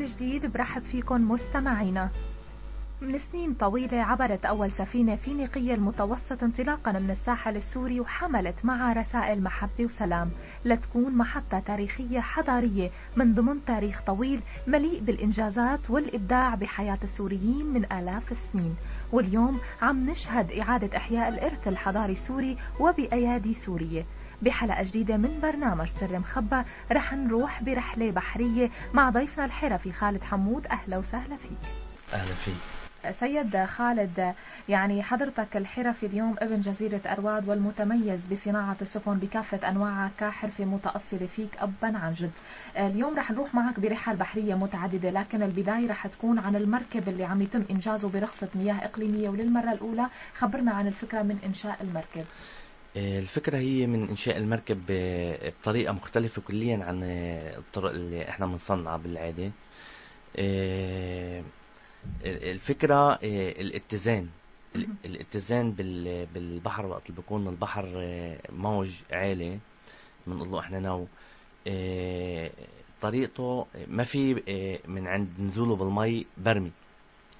من جديد برحب فيكم مستمعينا. من سنين طويلة عبرت أول سفينة فينيقية المتوسط انطلاقا من الساحل السوري وحملت معها رسائل محبة وسلام. لتكون محطة تاريخية حضارية من ضمن تاريخ طويل مليء بالإنجازات والإبداع بحياة السوريين من آلاف السنين. واليوم عم نشهد إعادة إحياء الإرث الحضاري السوري وبأيادي سورية. بحلقة جديدة من برنامج سر مخبى. رح نروح برحلة بحرية مع ضيفنا الحرفي خالد حمود. أهلا وسهلا فيك. أهلا فيك. سيد خالد يعني حضرتك الحرفي اليوم ابن جزيرة أرواد والمتميز بصناعة السفن بكافة أنواعها كحرفة متأصلة فيك أبا عن جد. اليوم رح نروح معك برحال بحرية متعددة لكن البداية رح تكون عن المركب اللي عم يتم إنجازه برخصة مياه إقليمية. وللمرة الأولى خبرنا عن الفكرة من إنشاء المركب. الفكرة هي من إنشاء المركب بطريقة مختلفة كليا عن الطرق اللي إحنا بنصنعها بالعادة. الفكرة الاتزان. الاتزان بالبحر وقت اللي بيكون البحر موج عالي بنقول له إحنا نو طريقته ما في من عند نزوله بالمي برمي.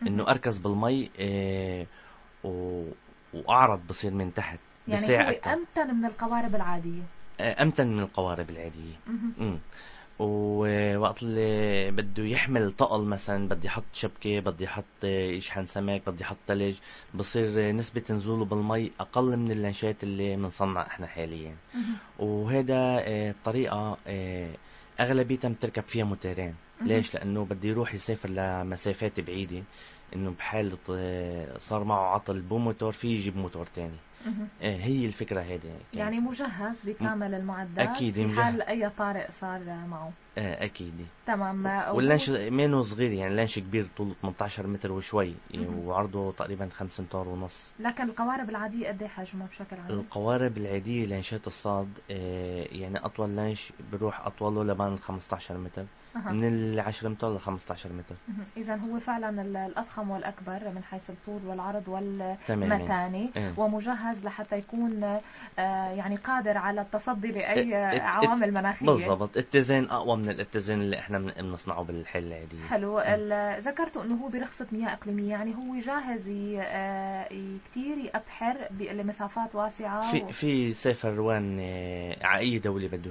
إنه أركز بالمي وأعرض بصير من تحت. يعني هو أمتن من القوارب العادية. أمتن من القوارب العادية. ووقت اللي بده يحمل طقل مثلا بدي يحط شبكة بدي يحط يشحن سمك بدي يحط ثلج بصير نسبة نزوله بالمي أقل من اللانشات اللي بنصنع إحنا حاليا. وهذا الطريقة أغلبيتها بتركب فيها موتورين ليش؟ لأنه بده يروح يسافر لمسافات بعيدة إنه بحال صار معه عطل بموتور في يجيب موتور تاني. هي الفكرة هيدي يعني مجهز بكامل المعدات أكيد في حال أي طارئ صار معه. إيه أكيد. تمام. واللانش مينو صغير يعني لانش كبير طوله 18 متر وشوي يعني وعرضه تقريبا 5 امتار ونص. لكن القوارب العادية قد إيه حجمها بشكل عام؟ القوارب العادية لانشات الصيد آه يعني أطول لانش بروح أطوله لبان 15 متر أه. من ال 10 متر ل 15 متر. اذا هو فعلا الأضخم والأكبر من حيث الطول والعرض والمتانه آه. ومجهز لحتى يكون آه يعني قادر على التصدي لأي عوامل مناخية. بالضبط. اتزان أقوى من الاتزان اللي إحنا بنصنعه بالحل العاديه حلو. ذكرتوا إنه هو برخصة مياه إقليمية يعني هو جاهز آه كثير يبحر لمسافات واسعة في و... في سافر روان آه على أي دولة بده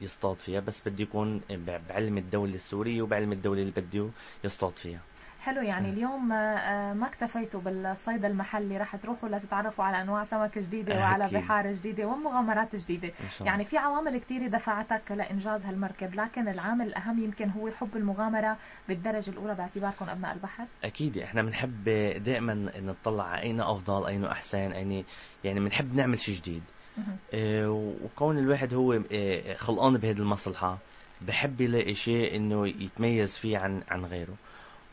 يصطاد فيها بس بده يكون بعلم الدولة السورية وبعلم الدولة اللي بده يصطاد فيها. حلو يعني اليوم ما اكتفيتوا بالصيد المحلي رح تروحوا لتتعرفوا على أنواع سمك جديدة وعلى أكيد. بحار جديدة ومغامرات جديدة. يعني في عوامل كثيره دفعتك لإنجاز هالمركب لكن العامل الأهم يمكن هو حب المغامرة بالدرجة الأولى باعتباركم أبناء البحر. أكيد إحنا بنحب دائما نطلع على أين أفضل أين أحسن أين يعني بنحب نعمل شيء جديد. آه وكون الواحد هو خلقان بهذه المصلحة بحب يلاقي شيء إنه يتميز فيه عن عن غيره.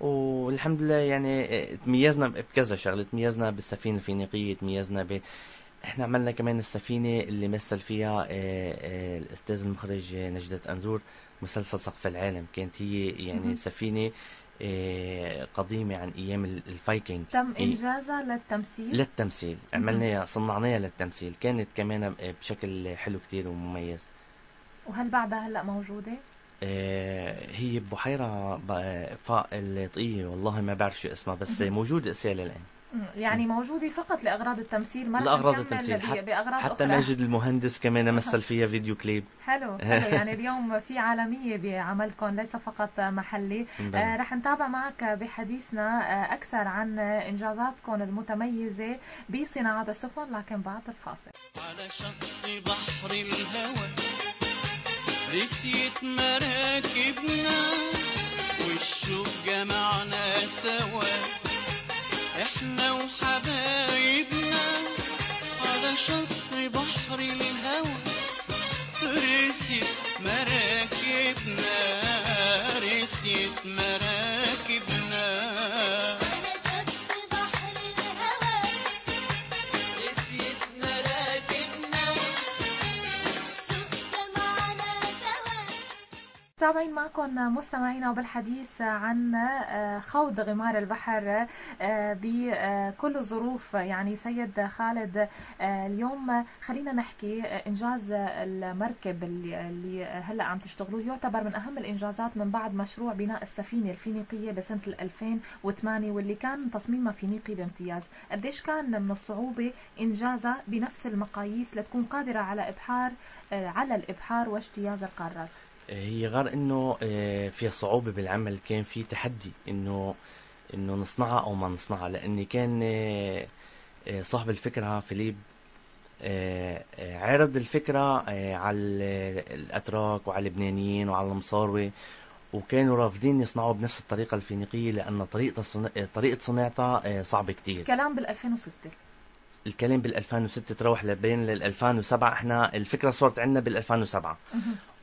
والحمد لله يعني تميزنا بكذا شغلة. تميزنا بالسفينة الفينيقية تميزنا ب إحنا عملنا كمان السفينة اللي مثل فيها الأستاذ المخرج نجدة أنزور مسلسل سقف العالم. كانت هي يعني سفينة قديمة عن أيام الفايكنج. تم إنجازها للتمثيل؟ للتمثيل. عملناها صنعناها للتمثيل. كانت كمان بشكل حلو كتير ومميز. وهل بعدها هلأ موجودة؟ آه هي بحيرة فاق الطقية والله ما بعرف شو اسمها بس موجودة اسئلة الآن. يعني موجودة فقط لأغراض التمثيل ما لأغراض التمثيل. حت بأغراض حتى أخرى. ماجد المهندس كمان مثل فيها فيديو كليب. حلو حلو. يعني اليوم في عالمية بعملكم ليس فقط محلي. آه رح نتابع معك بحديثنا آه أكثر عن إنجازاتكم المتميزة بصناعة السفن لكن بعد الفاصل. على شط بحر الهوى رسيت مراكبنا والشوق جمعنا سوا. إحنا وحبايبنا على شط بحر الهوى رسيت مراكبنا رسيت مراكبنا. متابعين معكم مستمعينا وبالحديث عن آه، خوض غمار البحر آه، بكل الظروف يعني سيد خالد آه، اليوم خلينا نحكي إنجاز المركب اللي هلأ عم تشتغلوه. يعتبر من أهم الإنجازات من بعد مشروع بناء السفينة الفينيقية بسنة 2008 واللي كان تصميمها فينيقي بامتياز. قديش كان من الصعوبة انجازها بنفس المقاييس لتكون قادرة على إبحار على الإبحار واجتياز القارات هي غير إنه آه، فيها صعوبة بالعمل كان في تحدي إنه إنه نصنعها أو ما نصنعها لأني كان آه، آه، صاحب الفكرة فيليب عرض الفكرة على الأتراك وعلى اللبنانيين وعلى المصاروي وكانوا رافضين يصنعوا بنفس الطريقة الفينيقية لأن طريقة طريقة صناعتها صعبة كتير. الكلام بال 2006 الكلام بال 2006 تروح لبين لل 2007 إحنا الفكرة صارت عندنا بال 2007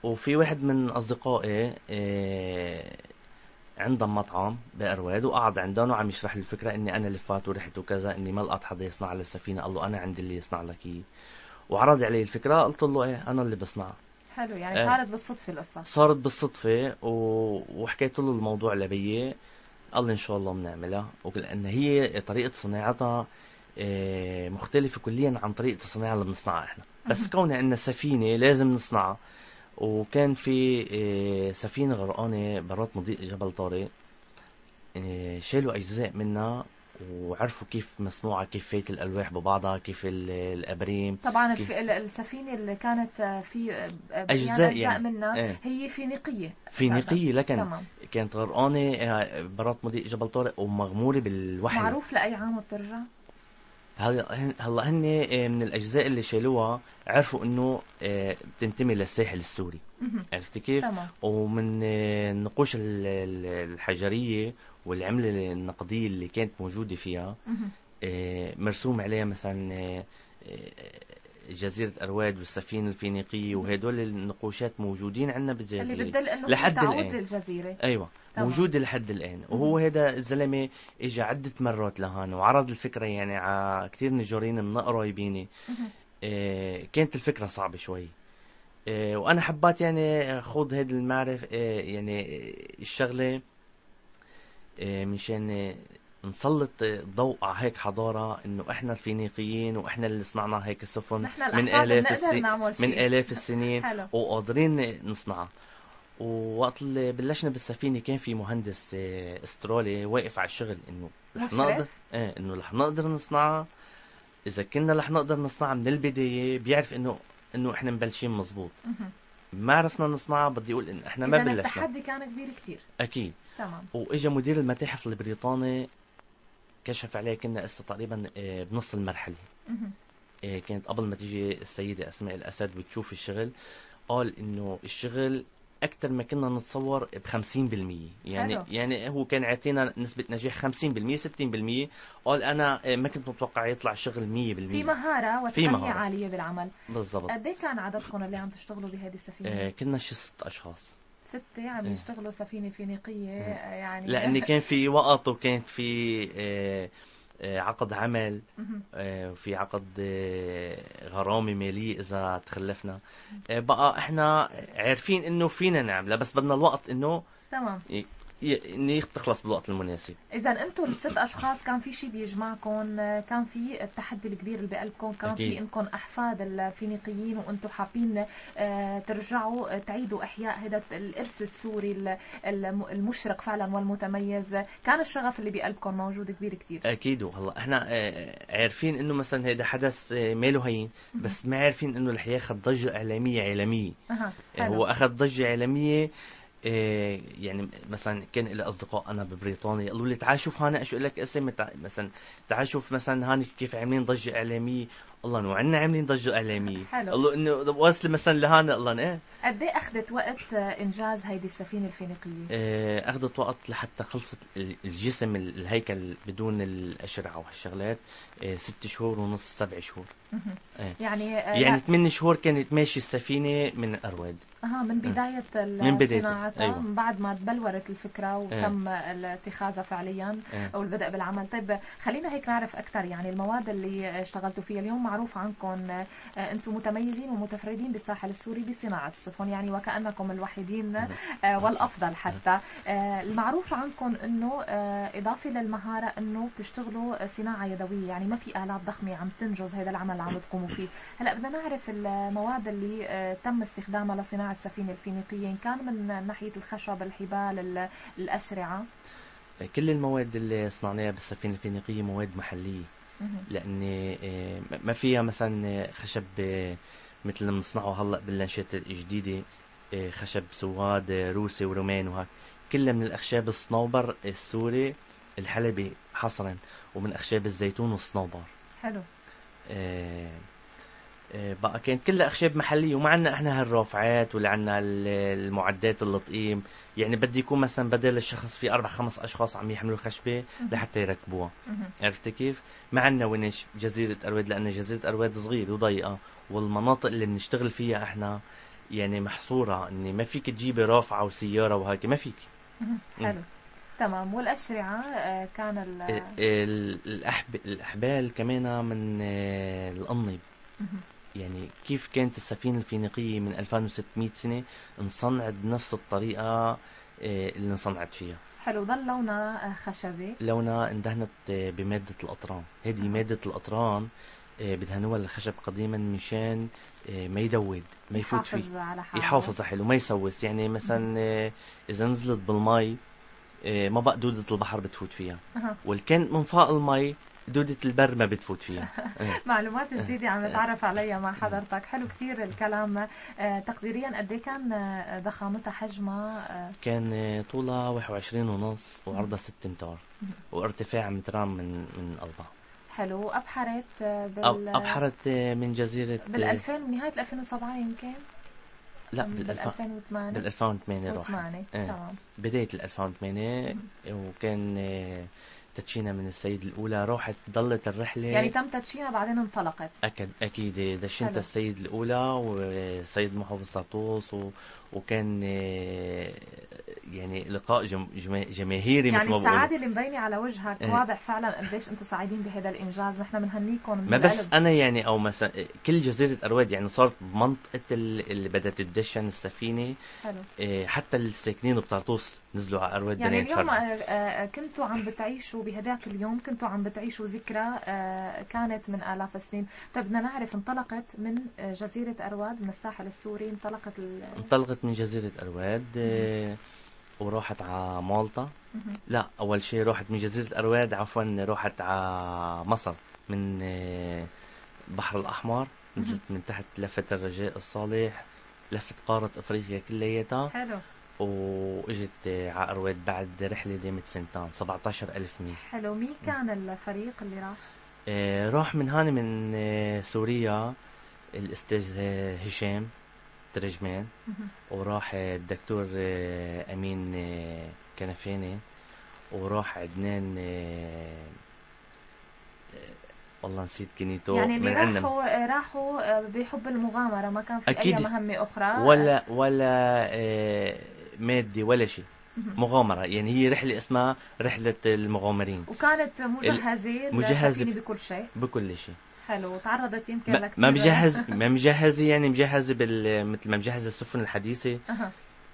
وفي واحد من أصدقائي آه، عندهم مطعم بأرواد وقعد عندهم وعم يشرح لي الفكرة إني أنا لفات ورحت وكذا إني ما لقط حدا يصنع لي السفينة قال له أنا عندي اللي يصنع لك إياه. وعرض علي الفكرة قلت له إيه أنا اللي بصنعها حلو يعني صارت آه بالصدفة القصة. صارت بالصدفة و... وحكيت له الموضوع لبيه قال لي إن شاء الله بنعملها. لأن هي طريقة صناعتها آه، مختلفة كليا عن طريقة الصناعة اللي بنصنعها إحنا. بس كونها إن السفينة لازم نصنعها. وكان في آه، سفينة غرقانة برات مضيق جبل طارق آه، شالوا أجزاء منها وعرفوا كيف مصنوعة كيف فايت الألواح ببعضها كيف الأبريم طبعا كيف السفينة اللي كانت آه، في أجزاء, يعني منها إيه. هي فينيقية فينيقية لكن تمام. كانت غرقانة برات مضيق جبل طارق ومغمورة بالوحل معروف لأي عام بترجع؟ هلا هن آه، من الأجزاء اللي شالوها عرفوا إنه آه، بتنتمي للساحل السوري. عرفتي كيف؟ ومن النقوش الحجرية والعملة النقدية اللي كانت موجودة فيها مرسوم عليها مثلا جزيرة أرواد والسفينة الفينيقية وهدول النقوشات موجودين عندنا بالجزيرة. اللي بتدل إنه لحد الآن. للجزيرة. أيوة طبعا. موجودة لحد الآن. وهو هذا الزلمة إجا عدة مرات لهون وعرض الفكرة يعني على كثير نجارين من قرايبيني آه كانت الفكرة صعبة شوي. آه وأنا حبيت يعني خوض هذه المعرفة آه يعني الشغلة آه مشان نسلط ضوء على هيك حضارة إنه إحنا الفينيقيين وإحنا اللي صنعنا هيك السفن من آلاف السنين من آلاف السنين وقادرين نصنعها. ووقت اللي بلشنا بالسفينة كان في مهندس آه، أسترالي واقف على الشغل إنه رح نقدر إيه إنه رح نقدر نصنعها. إذا كنا رح نقدر نصنعها من البداية بيعرف انه إنه إحنا مبلشين مزبوط. ما عرفنا نصنعها بدي أقول إن إحنا ما بلشنا. التحدي كان كبير كتير. أكيد. تمام. وإجا مدير المتاحف البريطاني كشف عليه كنا هسه تقريبا آه، بنص المرحلة. آه، كانت قبل ما تيجي السيدة أسماء الأسد وتشوف الشغل قال إنه الشغل أكثر ما كنا نتصور ب 50% يعني حلو. يعني هو كان عاطينا نسبة نجاح 50% 60% قال أنا آه، ما كنت متوقع يطلع شغل 100% في مهارة وتقنية عالية بالعمل. بالضبط. قد إيه كان عددكم اللي عم تشتغلوا بهذه السفينة؟ آه كنا شي ست أشخاص. ستة عم يشتغلوا سفينة فينيقية يعني لأني كان في وقت وكانت في آه آه، عقد عمل. آه، وفي عقد غرامة مالية إذا تخلفنا. بقى إحنا عارفين إنه فينا نعملها بس بدنا الوقت إنه تمام. انه تخلص بالوقت المناسب اذا أنتم الست أشخاص كان في شيء بيجمعكم كان في التحدي الكبير اللي بقلبكم كان أكيد. في إنكم أحفاد الفينيقيين وأنتم حابين آه، ترجعوا آه، تعيدوا إحياء هذا الإرث السوري المشرق فعلا والمتميز. كان الشغف اللي بقلبكم موجود كبير كثير أكيد وهلا إحنا آه، عارفين إنه مثلا هذا حدث ماله هين بس ما عارفين إنه رح ياخذ ضجة إعلامية عالميه أه. هو أخذ ضجة إعلامية إيه يعني مثلا كان لي أصدقاء أنا ببريطانيا قالوا لي تعال شوف هاني اشو لك اسم مثلا تعال شوف مثلا هاني كيف عاملين ضجة إعلامية الله انه عنا عاملين ضجه اعلاميه حلو. الله إنه واصل مثلا لهاني الله إيه. قد إيه أخذت وقت إنجاز هيدي السفينة الفينيقية؟ إيه أخذت وقت لحتى خلصت الجسم الهيكل بدون الاشرعه وهالشغلات إيه ست شهور ونص سبع شهور. إيه. يعني يعني ثمان شهور كانت ماشي السفينة من أرواد. أها من بداية من بداية، أيوة. من بعد ما تبلورت الفكرة وتم اتخاذها فعليا إيه. أو البدء بالعمل. طيب خلينا هيك نعرف أكثر يعني المواد اللي اشتغلتوا فيها. اليوم معروف عنكم آه، أنتم متميزين ومتفردين بالساحل السوري بصناعة السفن يعني وكأنكم الوحيدين آه، والأفضل حتى. آه، المعروف عنكم إنه آه، إضافة للمهارة إنه بتشتغلوا صناعة يدوية يعني ما في آلات ضخمة عم تنجز هذا العمل اللي عم تقوموا فيه. هلا بدنا نعرف المواد اللي تم استخدامها لصناعة السفينة الفينيقية إن كان من ناحية الخشب الحبال ال- الأشرعة. كل المواد اللي صنعناها بالسفينة الفينيقية مواد محلية. لأن آه، ما فيها مثلا خشب آه، مثل ما بنصنعه هلأ باللانشات الجديدة آه، خشب سواد آه، روسي ورومان وهيك كلها من الأخشاب الصنوبر السوري الحلبي حصرا ومن أخشاب الزيتون والصنوبر حلو. آه، آه، بقى كانت كلها أخشاب محلية وما عندنا إحنا هالرافعات ولا عندنا ال- المعدات التطقيم يعني بدي يكون مثلا بدل الشخص في أربع خمس أشخاص عم يحملوا خشبة. لحتى يركبوها. عرفت كيف؟ ما عندنا ونش جزيرة أرواد لأن جزيرة أرواد صغيرة وضيقة والمناطق اللي بنشتغل فيها إحنا يعني محصورة إني ما فيك تجيبي رافعة وسيارة وهيك ما فيك. حلو تمام والأشرعة آه، كان ال ال- ال- الأحب... الأحبال كمان من آه، القنب مهم. يعني كيف كانت السفينة الفينيقية من 2600 سنة انصنعت بنفس الطريقة آه، اللي انصنعت فيها؟ حلو ضل لونها آه، خشبي. لونها اندهنت آه، بمادة القطران هذه. مادة القطران آه، بدهنوها للخشب قديما مشان ما يدود ما يفوت فيه. يحافظ على حاله يحافظ على حاله ما يسوس. يعني مثلا إذا نزلت بالمي آه، ما بقى دودة البحر بتفوت فيها. أها. والكان من فوق المي دودة البر ما بتفوت فيها. إيه. معلومات جديدة عم نتعرف عليها مع حضرتك. حلو كتير الكلام. آه، تقديريا قد إيه كان آه، ضخامتها حجمها آه، كان طولها 21 ونص وعرضها 6 أمتار مم. وارتفاع مترام من من قلبها حلو. أبحرت آه، بال أبحرت من جزيرة بال 2000 نهاية 2007 يمكن؟ لا بال بال 2008 بال 2008 راح. 2008 إيه. تمام. بداية ال 2008 وكان تدشينها من السيد الأولى راحت ضلت الرحلة. يعني تم تدشينها بعدين انطلقت. أكيد. أكيد دشنت. السيد الأولى والسيد محافظ طرطوس و... وكان آه، يعني لقاء جم... جما- جماهيري يعني السعادة اللي مبينة على وجهك إيه. واضح فعلا قديش أنتم سعيدين بهذا الإنجاز نحن بنهنيكم ما بس القلب. أنا يعني أو مثلا كل جزيرة أرواد يعني صارت بمنطقه ال- اللي بدها تدشن السفينة حلو آه، حتى الساكنين بطرطوس نزلوا على أرواد يعني اليوم آه،. آه، كنتوا عم بتعيشوا بهداك اليوم كنتوا عم بتعيشوا ذكرى آه، كانت من آلاف السنين طيب بدنا نعرف انطلقت من جزيرة أرواد من الساحل السوري انطلقت ال... انطلقت من جزيرة أرواد آه، وراحت على مالطا. لا أول شيء راحت من جزيرة أرواد عفوا راحت على مصر من آه، البحر الأحمر. نزلت من تحت لفت الرجاء الصالح لفت قارة إفريقيا كلياتها. حلو. وإجت آه، على أرواد بعد رحلة دامت سنتين 17 ألف ميل. حلو. مين كان الفريق اللي راح؟ آه، راح من هون من آه، سوريا الأستاذ آه، هشام. ترجمان. وراح الدكتور آه، أمين آه، كنفاني. وراح عدنان آه، والله نسيت كنيته. يعني اللي من عندنا. راحوا راحوا بحب المغامرة ما كان في أكيد. أي مهمة أخرى. ولا ولا مادي ولا شيء. مهم. مغامرة. يعني هي رحلة اسمها رحلة المغامرين. وكانت مجهزة مجهزة. السفينة بكل شيء. بكل شيء. حلو تعرضت يمكن ما, لكثير ما مجهز ما مجهزة يعني مجهزة بال مثل ما مجهز السفن الحديثة. أها.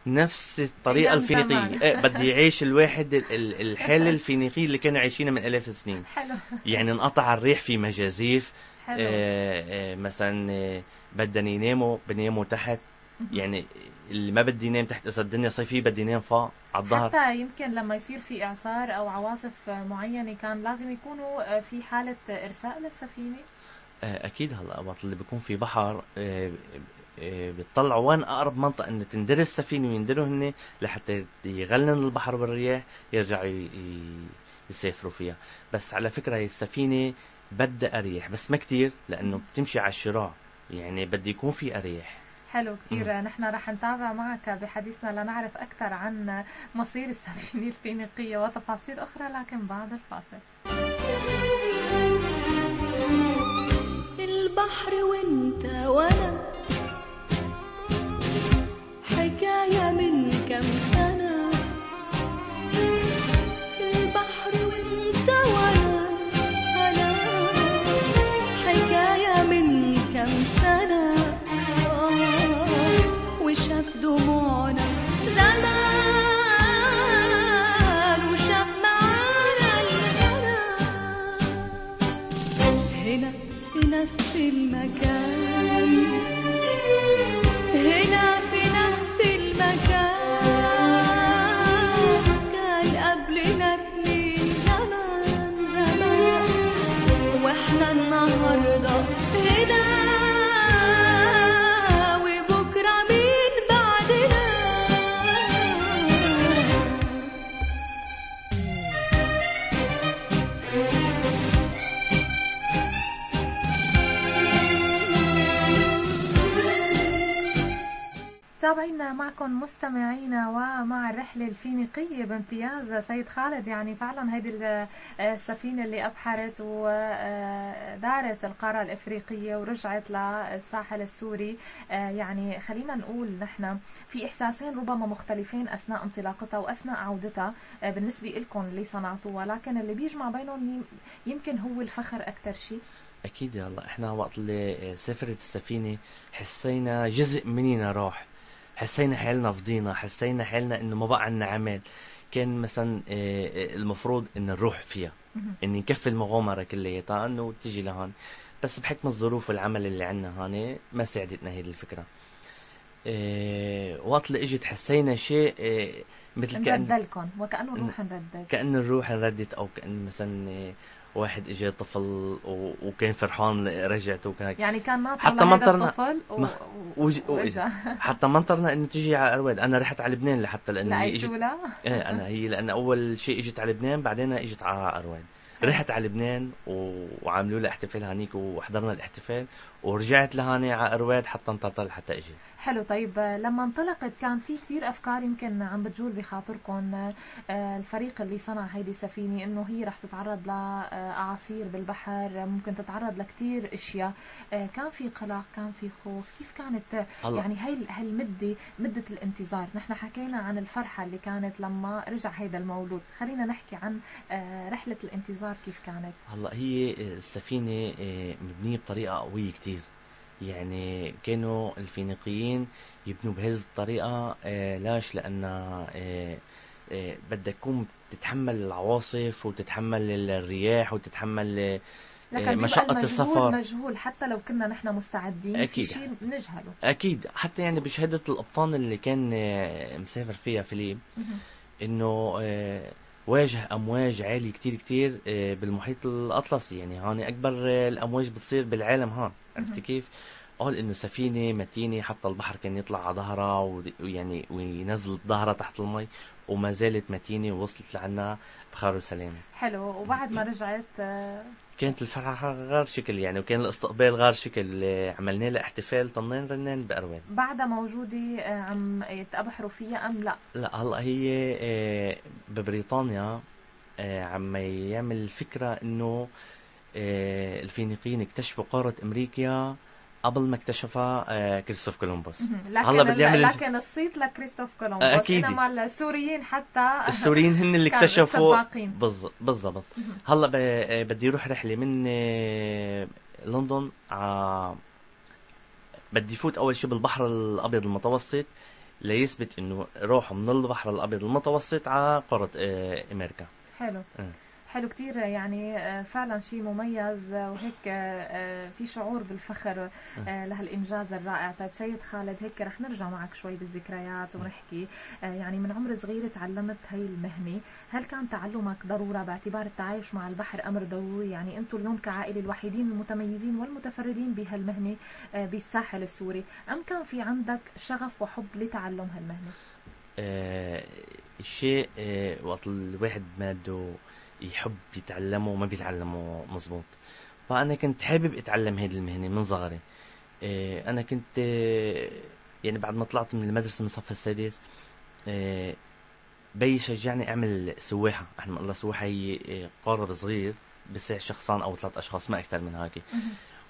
نفس الفينيقية. زمان. إيه بدي يعيش الواحد ال- ال- الحالة الفينيقية اللي كانوا عايشينها من آلاف السنين. حلو. يعني انقطع الريح في مجازيف. حلو. آه آه مثلا آه بدنا يناموا بناموا تحت. يعني اللي ما بدي ينام تحت إذا الدنيا صيفية بدي ينام فوق على الظهر. حتى يمكن لما يصير في إعصار أو عواصف معينة كان لازم يكونوا في حالة إرساء للسفينة. آه أكيد هلا وقت اللي بيكون في بحر آه آه بيطلعوا وين أقرب منطقة ان تندر السفينة ويندروا هن لحتى يغلن البحر بالرياح يرجعوا يسافروا فيها. بس على فكرة هي السفينة بدها اريح بس ما كتير لأنه بتمشي على الشراع. يعني بدي يكون في اريح حلو كثير نحن رح نتابع معك بحديثنا لنعرف أكثر عن مصير السفينة الفينيقية وتفاصيل أخرى لكن بعد الفاصل. البحر وانت وأنا. حكاية من كم سنة في المكان. تابعينا معكم مستمعينا ومع الرحلة الفينيقية بامتياز سيد خالد. يعني فعلا هذه ال- السفينة اللي أبحرت ودارت القارة الإفريقية ورجعت للساحل السوري. يعني خلينا نقول نحن في إحساسين ربما مختلفين أثناء انطلاقتها وأثناء عودتها بالنسبة لكم اللي صنعتوها لكن اللي بيجمع بينهم يم- يمكن هو الفخر أكثر شيء. أكيد يلا إحنا وقت اللي سافرت السفينة حسينا جزء مننا راح. حسينا حالنا فضينا حسينا حالنا إنه ما بقى عنا عمل. كان مثلا آه، آه، المفروض إن نروح فيها إن نكفي المغامرة كلياتها إنه تيجي لهون. بس بحكم الظروف والعمل اللي عنا هون ما ساعدتنا هيدي الفكرة. آه، وقت اللي إجت حسينا شيء مثل كأن نردلكم وكأنه روح نردل كأن الروح انردت أو كأن مثلا واحد اجى طفل و- وكان فرحان رجعت وكان يعني كان ناطر حتى منطرنا- الطفل و... ما- وإجا حتى ما انطرنا إنه تيجي على أرواد. أنا رحت على لبنان لحتى لأنه هي اجت إيه أنا هي لأن أول شيء إجت على لبنان بعدين إجت على أرواد. رحت على لبنان و... وعملوا لها احتفال هنيك وحضرنا الاحتفال. ورجعت لهاني على أرواد حتى انطرطل حتى إجي. حلو طيب آه، لما انطلقت كان في كتير أفكار يمكن عم بتجول بخاطركم آه، الفريق اللي صنع هيدي السفينه إنه هي رح تتعرض لاعاصير بالبحر آه، ممكن تتعرض لكتير أشياء. كان في قلق كان في خوف. كيف كانت هلا. يعني هاي هالمده مدة الانتظار؟ نحن حكينا عن الفرحة اللي كانت لما رجع هيدا المولود. خلينا نحكي عن رحلة الانتظار كيف كانت؟ هلا هي السفينة آه، مبنية بطريقة قوية كتير. يعني كانوا الفينيقيين يبنوا بهذه الطريقة آه، لاش؟ لأن آه، آه، بدها تكون تتحمل العواصف وتتحمل الرياح وتتحمل لكن مشقة المجهول السفر. مجهول حتى لو كنا نحن مستعدين أكيد. في شيء بنجهله أكيد. حتى يعني بشهادة القبطان اللي كان مسافر فيها فيليب آه، واجه أمواج عالية كتير كتير بالمحيط الأطلسي. يعني هون أكبر الأمواج بتصير بالعالم هون. عرفتي كيف؟ قال إنه سفينة متينة حتى البحر كان يطلع على ظهرها ويعني وينزل ظهرها تحت المي وما زالت متينة ووصلت لعنا بخير وسلامة. حلو. وبعد ما رجعت آه، كانت الفرحة غير شكل يعني وكان الاستقبال غير شكل. آه، عملنا لها احتفال طنين رنان بأروان. بعدها موجودة آه، عم يتأبحروا فيها أم لا؟ لا هلا هي ببريطانيا عم يعمل فكرة إنه آه، الفينيقيين اكتشفوا قارة أمريكا قبل ما اكتشفها آه، كريستوف كولومبوس. لكن هلا بدي أعمل- لكن الصيت لكريستوف كولومبوس أكيد. إنما السوريين حتى السوريين هن اللي اكتشفوا. بالضبط. هلا ب- آه، بدي أروح رحلة من آه، لندن ع بدي فوت أول شيء بالبحر الأبيض المتوسط ليثبت إنه روحوا من البحر الأبيض المتوسط على قارة آه، أمريكا. حلو. حلو كتير يعني آه، فعلا شيء مميز آه، وهيك آه، في شعور بالفخر لهالإنجاز الرائع. طيب سيد خالد هيك رح نرجع معك شوي بالذكريات ونحكي. يعني من عمر صغير تعلمت هاي المهنة. هل كان تعلمك ضرورة باعتبار التعايش مع البحر أمر ضروري؟ يعني أنتم اليوم كعائلة الوحيدين المتميزين والمتفردين بهالمهنة آه، بالساحل السوري. أم كان في عندك شغف وحب لتعلم هالمهنة؟ آه، الشيء آه، وقت الواحد ما بده يحب يتعلمه وما بيتعلمه مزبوط فأنا كنت حابب أتعلم هذه المهنة من صغري. آه، أنا كنت يعني بعد ما طلعت من المدرسة من الصف السادس آه، بي شجعني أعمل سواحة. إحنا بنقول لها سواحة هي آه، قارب صغير بسع شخصان أو ثلاث أشخاص ما أكثر من هيك.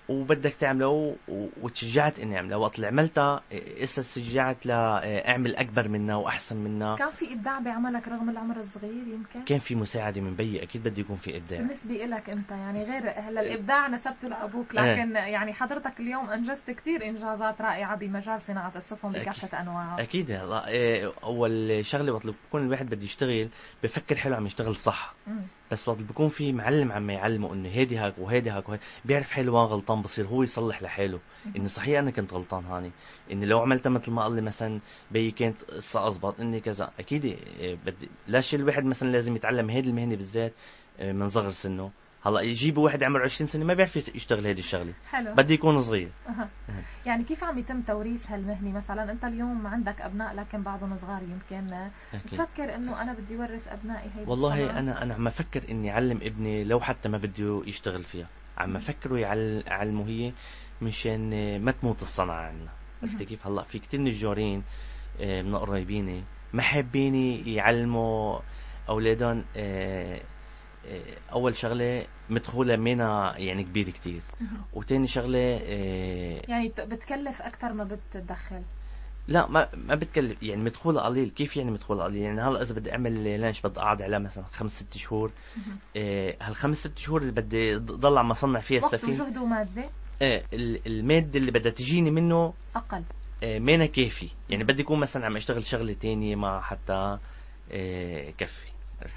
وبدك تعمله وتشجعت إني أعمله. وقت اللي عملتها إيه، إسا تشجعت لاعمل أكبر منها وأحسن منها كان في إبداع بعملك رغم العمر الصغير يمكن؟ كان في مساعدة من بيي أكيد بده يكون في إبداع. بالنسبة لك أنت يعني غير هلا الإبداع نسبته لأبوك لكن يعني حضرتك اليوم أنجزت كثير إنجازات رائعة بمجال صناعة السفن بكافة أنواعها أكيد. هلا إيه، أول شغلة وقت بكون الواحد بده يشتغل بفكر حلو عم يشتغل صح. مم. بس وقت بيكون في معلم عم يعلمه إنه هيدي هاك وهيدي هاك وهيدي. بيعرف حاله وين غلطان بصير هو يصلح لحاله إنه صحيح أنا كنت غلطان هاني. اني لو عملتها مثل ما قال لي مثلا بيي كانت قصة اضبط إني كذا. أكيد إيه، بدي لا شيء الواحد مثلا لازم يتعلم هيدي المهنة بالذات إيه، من صغر سنه. هلا يجيبوا واحد عمره 20 سنة ما بيعرف يشتغل هيدي الشغلة. حلو. بده يكون صغير. أها. يعني كيف عم يتم توريث هالمهنة؟ مثلا أنت اليوم عندك أبناء لكن بعضهم صغار يمكن. بتفكر إنه أنا بدي ورث أبنائي هيدي والله؟ أنا أنا عم أفكر إني أعلم ابني لو حتى ما بده يشتغل فيها. عم افكره يعل- اعلمه هي مشان ما تموت الصنعة عندنا عرفت كيف؟ هلا في كثير نجارين آه، من قرايبيني ما حابين يعلموا أولادهم آه، آه، أول شغلة مدخولة مينا يعني كبير كتير. وتاني شغلة آه، يعني بت- بتكلف أكثر ما بتدخل. لا ما ما بتكلف. يعني مدخولها قليل. كيف يعني مدخولها قليل؟ يعني هلا إذا بدي أعمل لانش بدي أقعد عليه مثلا خمس ست شهور. إيه هالخمس ست شهور اللي بدي ضل عم اصنع فيها وقت السفينة. وجهد ومادة؟ إيه ال- المادة اللي بدها تجيني منه أقل. إيه مينا كافي يعني بدي أكون مثلا عم أشتغل شغلة تانية ما حتى إيه كفي؟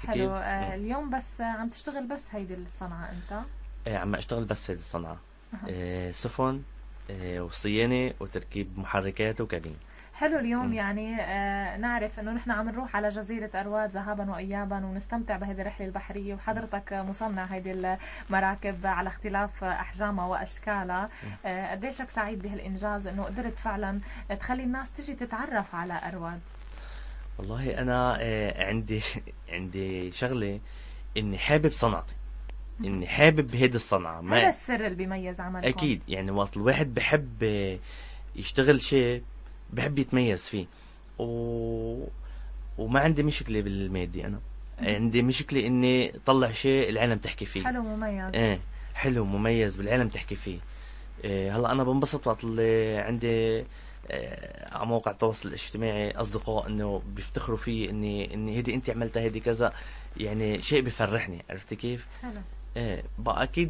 حلو آه اليوم بس آه، عم تشتغل بس هيدي الصنعة أنت؟ إيه عم أشتغل بس هذه الصنعة. إيه سفن إيه وصيانة وتركيب محركات وكابين حلو اليوم مم. يعني آه نعرف إنه نحن عم نروح على جزيرة أرواد ذهابا وايابا ونستمتع بهذه الرحلة البحرية وحضرتك مصنع هيدي المراكب على اختلاف أحجامها وأشكالها. آه قديشك سعيد بهالإنجاز إنه قدرت فعلا تخلي الناس تجي تتعرف على أرواد؟ والله أنا آه، عندي عندي شغلة إني حابب صنعتي. إني حابب هيدي الصنعة. هذا ما السر اللي بيميز عملكم. أكيد. يعني وقت الواحد بحب آه، يشتغل شيء بحب يتميز فيه. و... وما عندي مشكلة بالمادي أنا. عندي مشكلة إني طلع شيء العالم تحكي فيه. حلو مميز. إيه حلو مميز بالعالم تحكي فيه. إيه هلأ أنا بنبسط وقت اللي عندي على مواقع التواصل الاجتماعي. أصدقاء إنه بيفتخروا فيه اني إني هيدي انت عملتها هيدي كذا. يعني شيء بفرحني عرفتي كيف؟ حلو. إيه بقى أكيد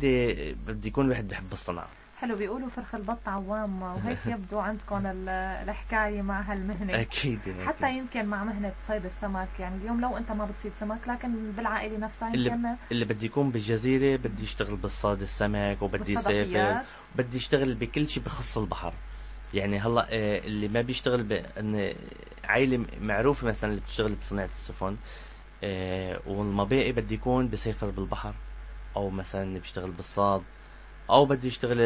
بدي يكون الواحد بحب الصنعه حلو بيقولوا فرخ البط عوام وهيك يبدو عندكم ال- الحكاية مع هالمهنة. أكيد حتى. يمكن مع مهنة صيد السمك. يعني اليوم لو أنت ما بتصيد سمك لكن بالعائلة نفسها اللي يمكن اللي بدي يكون بالجزيرة بدي يشتغل بالصاد السمك وبدي يسافر بدي يشتغل بكل شيء بخص البحر. يعني هلا آه، اللي ما بيشتغل بان عائله معروفة مثلا اللي بتشتغل بصناعة السفن آه، والمباقي بدي يكون بسافر بالبحر أو مثلا بيشتغل بالصاد أو بدي يشتغل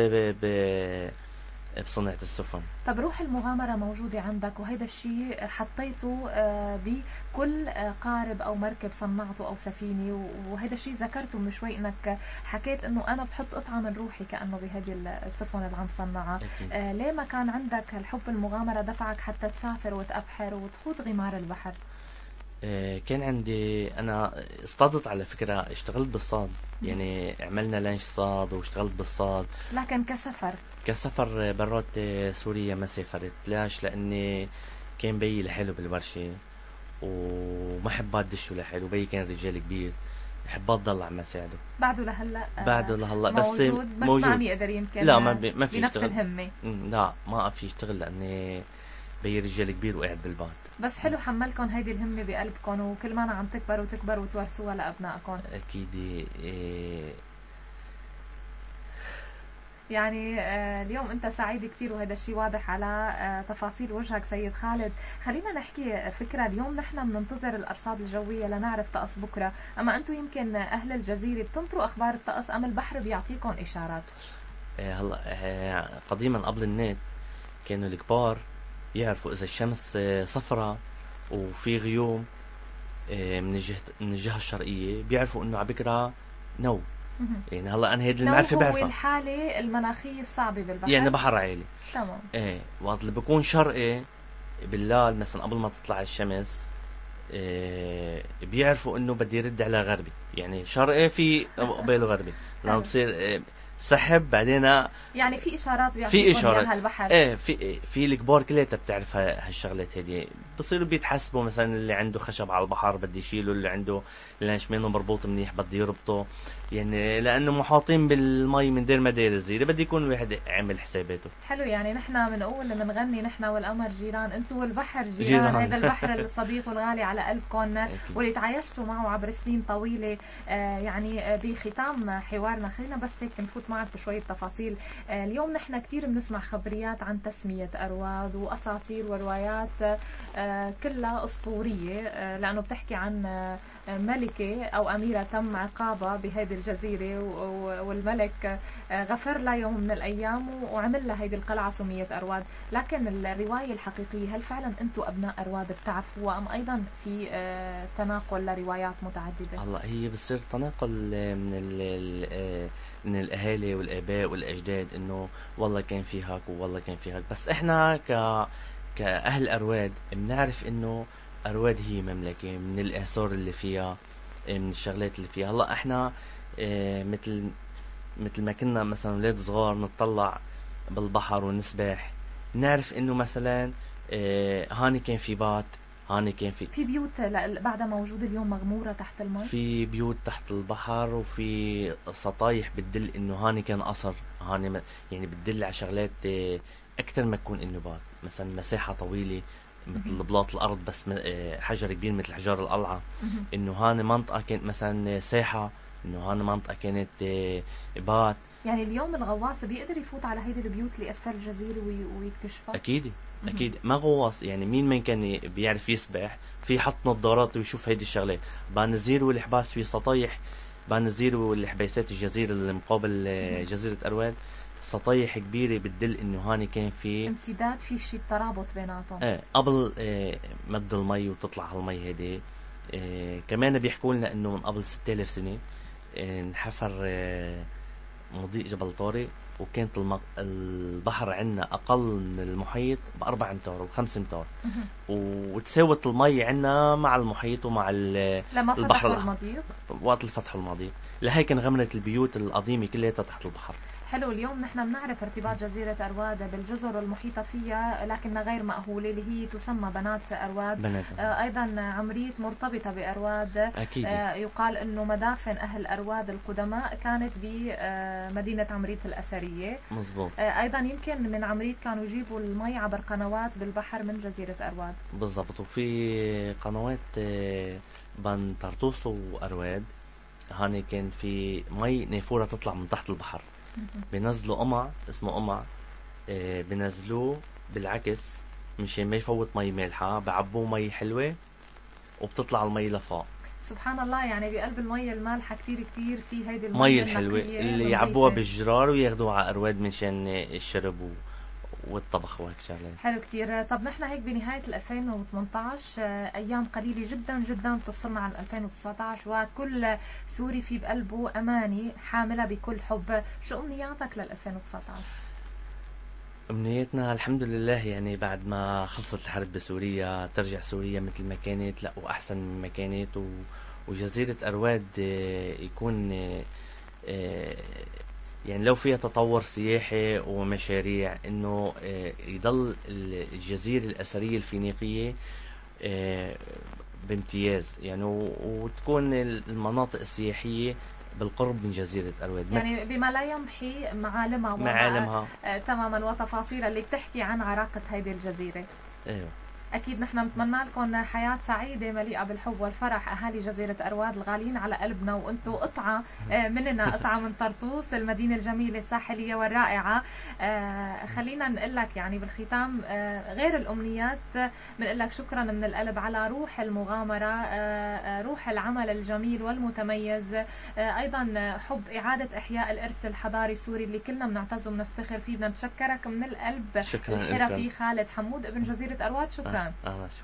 ب... ب... بصناعه السفن. طب روح المغامرة موجودة عندك وهيدا الشيء حطيته آه، بكل آه، قارب أو مركب صنعته أو سفينة و- وهيدا الشيء ذكرته من شوي إنك حكيت إنه أنا بحط قطعة من روحي كأنه بهذه السفن اللي عم صنعها. أكيد. آه، ليه ما كان عندك الحب المغامرة دفعك حتى تسافر وتأبحر وتخوض غمار البحر؟ كان عندي أنا اصطادت على فكرة اشتغلت بالصاد. يعني عملنا لانش صاد واشتغلت بالصاد. لكن كسفر. كسفر برات سوريا ما سافرت ليش لأني كان بيي لحاله بالورشة وما حبات دشه لحاله بيي كان رجال كبير حبات ضل عم ساعده بعده لهلا آه، بعده لهلا بس موجود بس ما عم يقدر يمكن لا ما بي ما في بنفس الهمة. لا ما في يشتغل لأني بيي رجال كبير وقاعد بالبيت بس حلو حملكم هيدي الهمة بقلبكم وكل ما عم تكبروا وتكبروا وتورثوها لأبنائكم أكيد إيه يعني آه، اليوم أنت سعيد كثير وهذا الشيء واضح على آه، تفاصيل وجهك سيد خالد. خلينا نحكي فكرة. اليوم نحن بننتظر الأرصاد الجوية لنعرف طقس بكرة. أما أنتم يمكن أهل الجزيرة بتنطروا أخبار الطقس أم البحر بيعطيكم إشارات؟ إيه هلا إيه قديما قبل النت كانوا الكبار يعرفوا إذا الشمس صفرة وفي غيوم إيه، من الجهة من الجهة الشرقية بيعرفوا إنه على بكرة نو. يعني هلا أنا هيدي لو المعرفة هو بعرفها. الحالة المناخية الصعبة بالبحر. يعني بحر عالي. تمام. إيه وقت اللي بكون شرقي بالليل مثلا قبل ما تطلع الشمس إيه بيعرفوا إنه بدي يرد على غربي. يعني شرقي في قباله غربي. لما حلو. بصير إيه سحب بعدين يعني في إشارات في اشارات البحر. إيه في في الكبار كلياتها بتعرف ها- هالشغلات هدي بصيروا بيتحسبوا مثلا اللي عنده خشب على البحر بده يشيله اللي عنده اللانش منه مربوط منيح بده يربطه. يعني لأنه محاطين بالمي من دير ما دير الزيرة بده يكون الواحد عامل حساباته. حلو يعني نحن بنقول بنغني نحن والقمر جيران. أنتم والبحر جيران, جيران. هذا البحر الصديق والغالي على قلبكم. واللي تعايشتوا معه عبر سنين طويلة آه يعني آه بختام حوارنا. خلينا بس هيك نفوت معك بشوية تفاصيل. آه اليوم نحن كثير بنسمع خبريات عن تسمية أرواد وأساطير وروايات آه كلها أسطورية آه لأنه بتحكي عن ملكة أو أميرة تم عقابها بهذه الجزيرة والملك آه، غفر لها يوم من الأيام وعمل لها هيدي القلعة سميت أرواد. لكن الرواية الحقيقية هل فعلا أنتم أبناء أرواد بتعرفوها أم أيضا في آه، تناقل لروايات متعددة. هلا هي بتصير تناقل من ال آه، من الأهالي والآباء والأجداد إنه والله كان في هاك والله كان في هاك. بس إحنا ك كأهل أرواد بنعرف إنه ارواد هي مملكة من الاثار اللي فيها من الشغلات اللي فيها. هلأ إحنا آه، مثل مثل ما كنا مثلا أولاد صغار نطلع بالبحر ونسبح نعرف إنه مثلا آه، هاني كان في بات هاني كان في في بيوت بعدها موجودة اليوم مغمورة تحت المي؟ في بيوت تحت البحر وفي سطايح بتدل إنه هاني كان قصر. هاني يعني بتدل على شغلات آه، أكثر ما تكون إنه بات. مثلا مساحة طويلة مثل بلاط الأرض بس آه، حجر كبير مثل حجار القلعة. إنه هاني منطقة كانت مثلا ساحة إنه هاني منطقة كانت آه، بات. يعني اليوم الغواص بيقدر يفوت على هيدي البيوت اللي أسفل الجزيرة وي- ويكتشفها؟ أكيد. أكيد. ما غواص يعني مين ما كان بيعرف يسبح؟ في حط نظارات ويشوف هيدي الشغلات. بانزير والحباس في سطايح بانزير والحبيسات الجزيرة اللي مقابل مهم. جزيرة ارواد سطايح كبيره بتدل إنه هاني كان في امتداد في شيء ترابط بيناتهم آه قبل آه مد المي وتطلع هالمي هيدي آه كمان بيحكوا لنا إنه من قبل 6000 سنة آه انحفر آه مضيق جبل طارق وكانت المق... البحر عندنا أقل من المحيط بأربع امتار وخمس امتار. وتساوت المي عندنا مع المحيط ومع ال... لما البحر. المضيق وقت الفتح المضيق لهيك انغمرت البيوت القديمة كلها تحت البحر حلو اليوم نحن بنعرف ارتباط جزيرة أرواد بالجزر المحيطة فيها لكنها غير مأهولة اللي هي تسمى بنات أرواد. بنات. آه، أيضا عمريت مرتبطة بأرواد. أكيد. آه، يقال أنه مدافن أهل أرواد القدماء كانت بمدينة عمريت الأثرية. مزبوط آه، أيضا يمكن من عمريت كانوا يجيبوا المي عبر قنوات بالبحر من جزيرة أرواد. بالضبط. وفي قنوات آه، بين طرطوس وأرواد هاني كان في مي نافورة تطلع من تحت البحر. بينزلوا قمع اسمه قمع. آه، بينزلوه بالعكس مشان ما يفوت مي مالحة بعبوه مي حلوة وبتطلع المي لفوق. سبحان الله يعني بقلب المي المالحة كتير كتير في هيدي المي مي الحلوة اللي يعبوها. بالجرار وياخدوها على أرواد منشان الشرب والطبخ وهيك شغلات حلو كتير. طب نحن هيك بنهاية ال 2018 آه، أيام قليلة جدا جدا بتفصلنا عن 2019 وكل سوري في بقلبه أماني حاملة بكل حب. شو أمنياتك لل 2019 امنيتنا الحمد لله يعني بعد ما خلصت الحرب بسوريا ترجع سوريا مثل ما كانت لا وأحسن مما كانت و... وجزيرة أرواد آه، يكون آه، يعني لو فيها تطور سياحي ومشاريع إنه آه، يضل ال- الجزيرة الأثرية الفينيقية آه، بامتياز. يعني وتكون المناطق السياحية بالقرب من جزيرة ارواد يعني بما لا يمحي معالمها معالمها. آه، تماما وتفاصيلها اللي بتحكي عن عراقة هيدي الجزيرة. أيوه أكيد نحن بنتمنى لكم حياة سعيدة مليئة بالحب والفرح. أهالي جزيرة أرواد الغاليين على قلبنا وأنتم قطعة آه، مننا قطعة من طرطوس المدينة الجميلة الساحلية والرائعة. آه، خلينا نقول لك يعني بالختام آه، غير الأمنيات بنقول لك شكرا من القلب على روح المغامرة روح العمل الجميل والمتميز. أيضا حب إعادة إحياء الإرث الحضاري السوري اللي كلنا بنعتز وبنفتخر فيه. بدنا نتشكرك من القلب. شكرا الحرفي خالد حمود ابن جزيرة أرواد شكرا. Abraço.